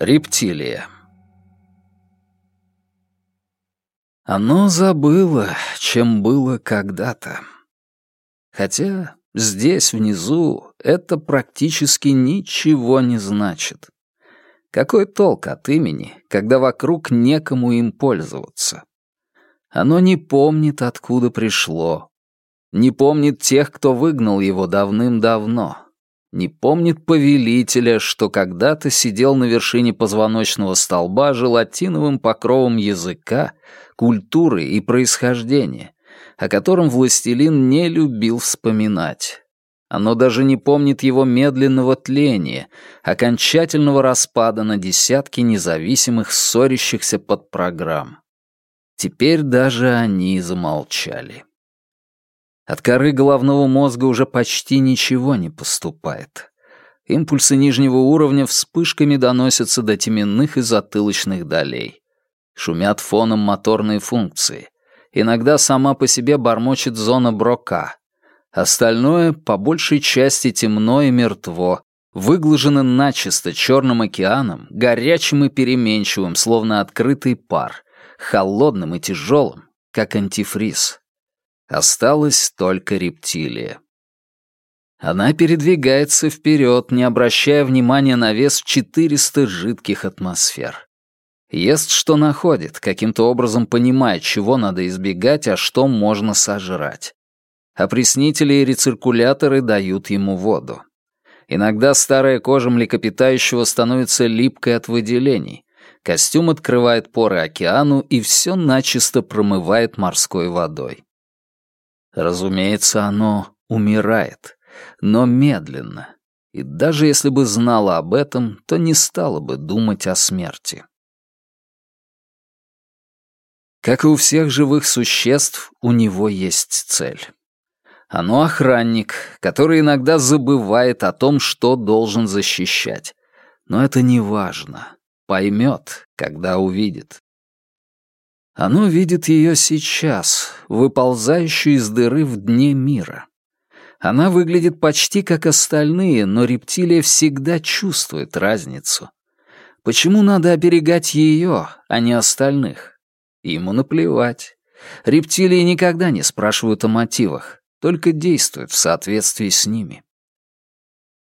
Рептилия. Оно забыло, чем было когда-то. Хотя здесь, внизу, это практически ничего не значит. Какой толк от имени, когда вокруг некому им пользоваться? Оно не помнит, откуда пришло. Не помнит тех, кто выгнал его давным-давно не помнит повелителя, что когда-то сидел на вершине позвоночного столба желатиновым покровом языка, культуры и происхождения, о котором властелин не любил вспоминать. Оно даже не помнит его медленного тления, окончательного распада на десятки независимых ссорящихся под программ. Теперь даже они замолчали. От коры головного мозга уже почти ничего не поступает. Импульсы нижнего уровня вспышками доносятся до теменных и затылочных долей. Шумят фоном моторные функции. Иногда сама по себе бормочет зона Брока. Остальное, по большей части, темно и мертво, выглажено начисто черным океаном, горячим и переменчивым, словно открытый пар, холодным и тяжелым, как антифриз. Осталась только рептилия. Она передвигается вперед, не обращая внимания на вес в 400 жидких атмосфер. Ест, что находит, каким-то образом понимая, чего надо избегать, а что можно сожрать. Опреснители и рециркуляторы дают ему воду. Иногда старая кожа млекопитающего становится липкой от выделений. Костюм открывает поры океану и все начисто промывает морской водой. Разумеется, оно умирает, но медленно. И даже если бы знала об этом, то не стала бы думать о смерти. Как и у всех живых существ, у него есть цель. Оно охранник, который иногда забывает о том, что должен защищать. Но это не важно. Поймет, когда увидит. Оно видит ее сейчас, выползающую из дыры в дне мира. Она выглядит почти как остальные, но рептилия всегда чувствует разницу. Почему надо оберегать ее, а не остальных? Ему наплевать. Рептилии никогда не спрашивают о мотивах, только действуют в соответствии с ними.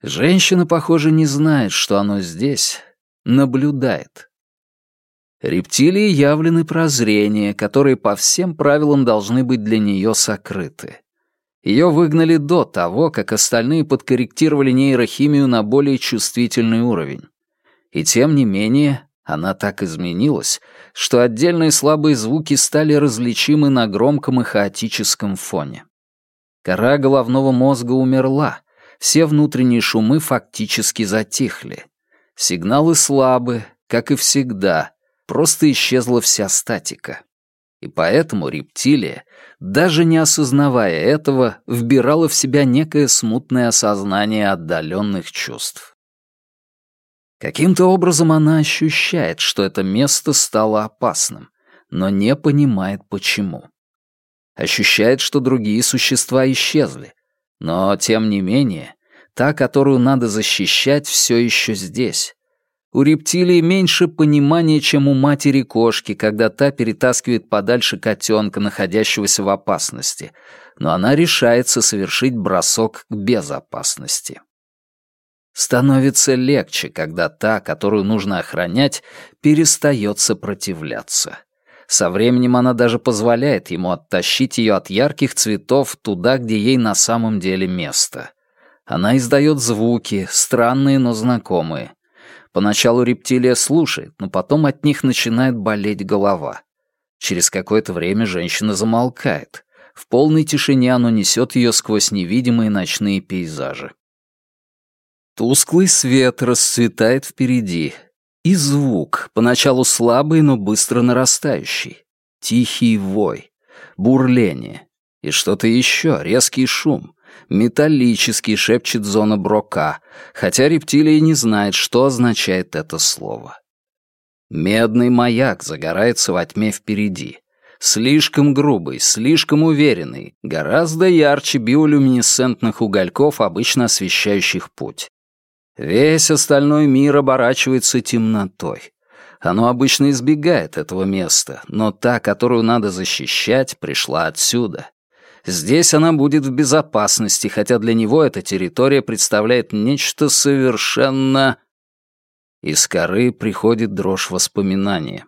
Женщина, похоже, не знает, что оно здесь, наблюдает. Рептилии явлены прозрения, которые по всем правилам должны быть для нее сокрыты. Ее выгнали до того, как остальные подкорректировали нейрохимию на более чувствительный уровень. И тем не менее, она так изменилась, что отдельные слабые звуки стали различимы на громком и хаотическом фоне. Кора головного мозга умерла, все внутренние шумы фактически затихли. Сигналы слабы, как и всегда, просто исчезла вся статика. И поэтому рептилия, даже не осознавая этого, вбирала в себя некое смутное осознание отдаленных чувств. Каким-то образом она ощущает, что это место стало опасным, но не понимает почему. Ощущает, что другие существа исчезли, но, тем не менее, та, которую надо защищать, все еще здесь, у рептилии меньше понимания, чем у матери кошки, когда та перетаскивает подальше котенка, находящегося в опасности, но она решается совершить бросок к безопасности. Становится легче, когда та, которую нужно охранять, перестает сопротивляться. Со временем она даже позволяет ему оттащить ее от ярких цветов туда, где ей на самом деле место. Она издает звуки, странные, но знакомые. Поначалу рептилия слушает, но потом от них начинает болеть голова. Через какое-то время женщина замолкает. В полной тишине оно несет ее сквозь невидимые ночные пейзажи. Тусклый свет расцветает впереди. И звук, поначалу слабый, но быстро нарастающий. Тихий вой, бурление. И что-то еще, резкий шум. Металлический, шепчет зона Брока, хотя рептилия не знает, что означает это слово. Медный маяк загорается во тьме впереди. Слишком грубый, слишком уверенный, гораздо ярче биолюминесцентных угольков, обычно освещающих путь. Весь остальной мир оборачивается темнотой. Оно обычно избегает этого места, но та, которую надо защищать, пришла отсюда. Здесь она будет в безопасности, хотя для него эта территория представляет нечто совершенно... Из коры приходит дрожь воспоминания.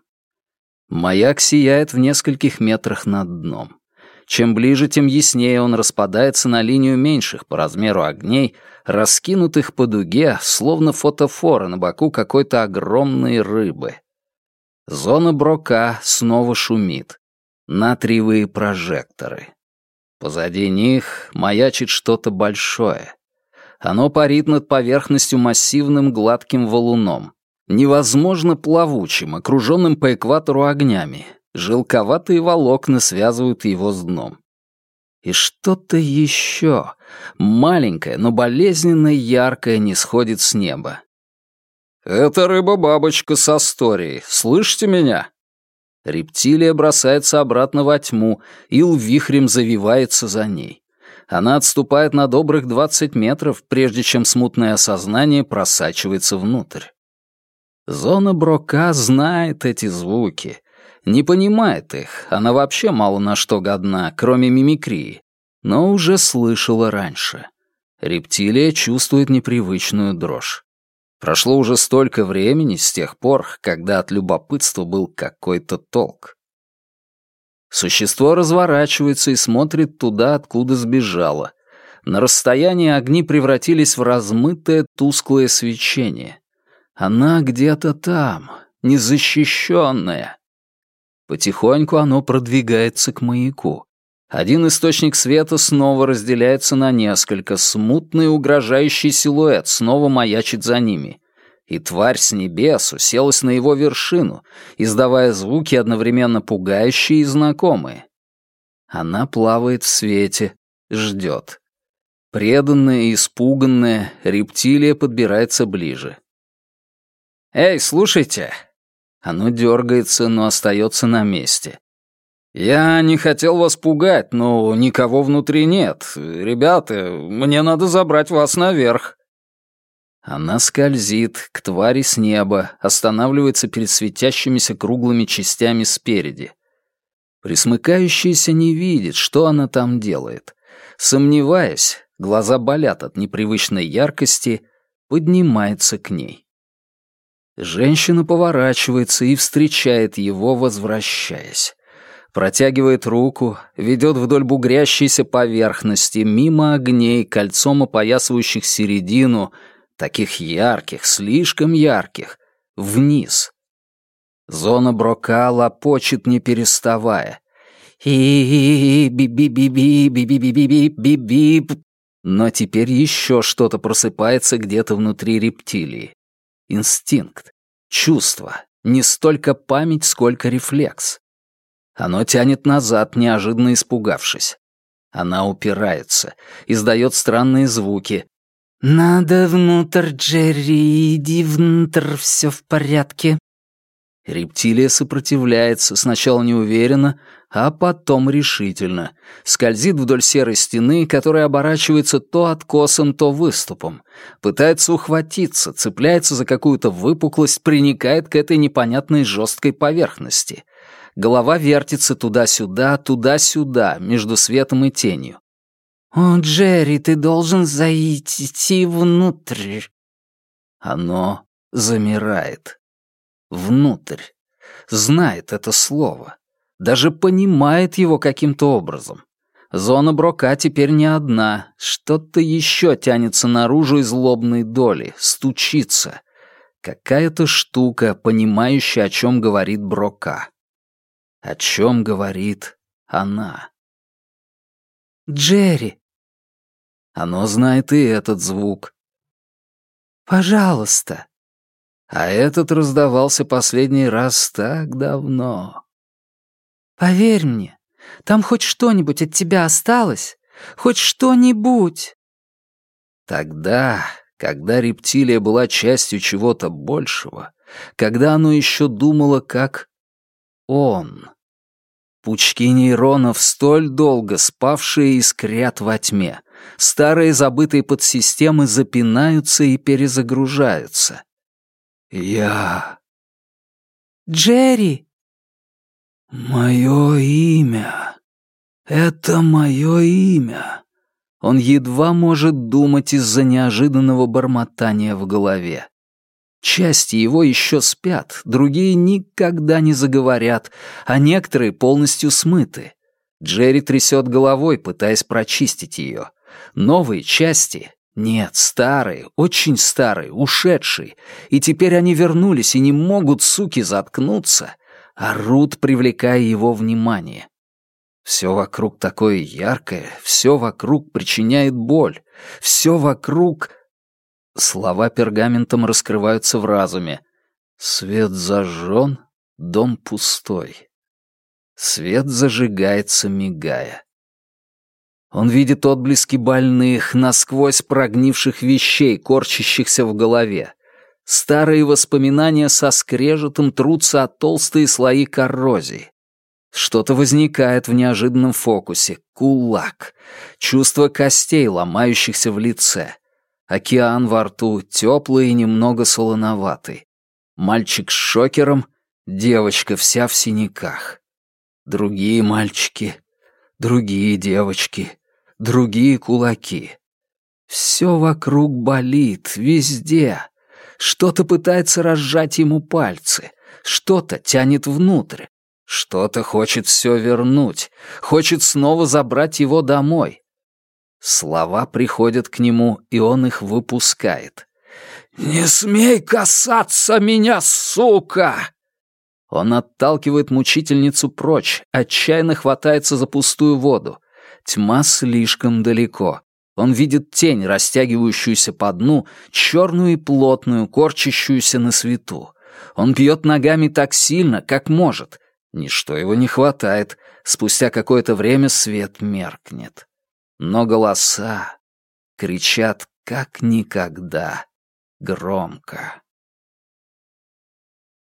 Маяк сияет в нескольких метрах над дном. Чем ближе, тем яснее он распадается на линию меньших по размеру огней, раскинутых по дуге, словно фотофоры на боку какой-то огромной рыбы. Зона брока снова шумит. Натриевые прожекторы. Позади них маячит что-то большое. Оно парит над поверхностью массивным гладким валуном. Невозможно плавучим, окруженным по экватору огнями. Жилковатые волокна связывают его с дном. И что-то еще, маленькое, но болезненно яркое, не сходит с неба. «Это рыба-бабочка с Астории. Слышите меня?» Рептилия бросается обратно во тьму, ил вихрем завивается за ней. Она отступает на добрых двадцать метров, прежде чем смутное осознание просачивается внутрь. Зона Брока знает эти звуки, не понимает их, она вообще мало на что годна, кроме мимикрии, но уже слышала раньше. Рептилия чувствует непривычную дрожь. Прошло уже столько времени с тех пор, когда от любопытства был какой-то толк. Существо разворачивается и смотрит туда, откуда сбежало. На расстоянии огни превратились в размытое тусклое свечение. Она где-то там, незащищенная. Потихоньку оно продвигается к маяку. Один источник света снова разделяется на несколько, смутный угрожающий силуэт снова маячит за ними. И тварь с небес уселась на его вершину, издавая звуки одновременно пугающие и знакомые. Она плавает в свете, ждет. Преданная и испуганная, рептилия подбирается ближе. «Эй, слушайте, оно дергается, но остается на месте. «Я не хотел вас пугать, но никого внутри нет. Ребята, мне надо забрать вас наверх». Она скользит к твари с неба, останавливается перед светящимися круглыми частями спереди. Присмыкающаяся не видит, что она там делает. Сомневаясь, глаза болят от непривычной яркости, поднимается к ней. Женщина поворачивается и встречает его, возвращаясь. Протягивает руку, ведет вдоль бугрящейся поверхности, мимо огней, кольцом опоясывающих середину, таких ярких, слишком ярких, вниз. Зона брока лопочет, не переставая. и би би би би би би би би би би би Но теперь еще что-то просыпается где-то внутри рептилии. Инстинкт, чувство, не столько память, сколько рефлекс. Оно тянет назад, неожиданно испугавшись. Она упирается, издает странные звуки. «Надо внутрь, Джерри, иди внутрь, все в порядке». Рептилия сопротивляется, сначала неуверенно, а потом решительно. Скользит вдоль серой стены, которая оборачивается то откосом, то выступом. Пытается ухватиться, цепляется за какую-то выпуклость, приникает к этой непонятной жесткой поверхности. Голова вертится туда-сюда, туда-сюда, между светом и тенью. «О, Джерри, ты должен зайти внутрь». Оно замирает. Внутрь. Знает это слово даже понимает его каким-то образом. Зона Брока теперь не одна, что-то еще тянется наружу из лобной доли, стучится. Какая-то штука, понимающая, о чем говорит Брока. О чем говорит она. «Джерри!» Оно знает и этот звук. «Пожалуйста!» А этот раздавался последний раз так давно. Поверь мне, там хоть что-нибудь от тебя осталось? Хоть что-нибудь?» Тогда, когда рептилия была частью чего-то большего, когда оно еще думало как он, Пучки нейронов, столь долго спавшие, искрят во тьме. Старые забытые подсистемы запинаются и перезагружаются. Я... Джерри! Мое имя. Это мое имя. Он едва может думать из-за неожиданного бормотания в голове. Части его еще спят, другие никогда не заговорят, а некоторые полностью смыты. Джерри трясет головой, пытаясь прочистить ее. Новые части нет, старые, очень старые, ушедшие. И теперь они вернулись и не могут, суки, заткнуться. Орут, привлекая его внимание. Все вокруг такое яркое, все вокруг причиняет боль. Все вокруг... Слова пергаментом раскрываются в разуме. Свет зажжен, дом пустой. Свет зажигается, мигая. Он видит отблески больных, насквозь прогнивших вещей, корчащихся в голове. Старые воспоминания со скрежетом трутся от толстые слои коррозии. Что-то возникает в неожиданном фокусе. Кулак. Чувство костей, ломающихся в лице. Океан во рту, теплый и немного солоноватый. Мальчик с шокером, девочка вся в синяках. Другие мальчики, другие девочки, другие кулаки. Все вокруг болит, везде. Что-то пытается разжать ему пальцы, что-то тянет внутрь, что-то хочет все вернуть, хочет снова забрать его домой. Слова приходят к нему, и он их выпускает. «Не смей касаться меня, сука!» Он отталкивает мучительницу прочь, отчаянно хватается за пустую воду. Тьма слишком далеко. Он видит тень, растягивающуюся по дну, черную и плотную, корчащуюся на свету. Он бьет ногами так сильно, как может. Ничто его не хватает. Спустя какое-то время свет меркнет. Но голоса кричат как никогда громко.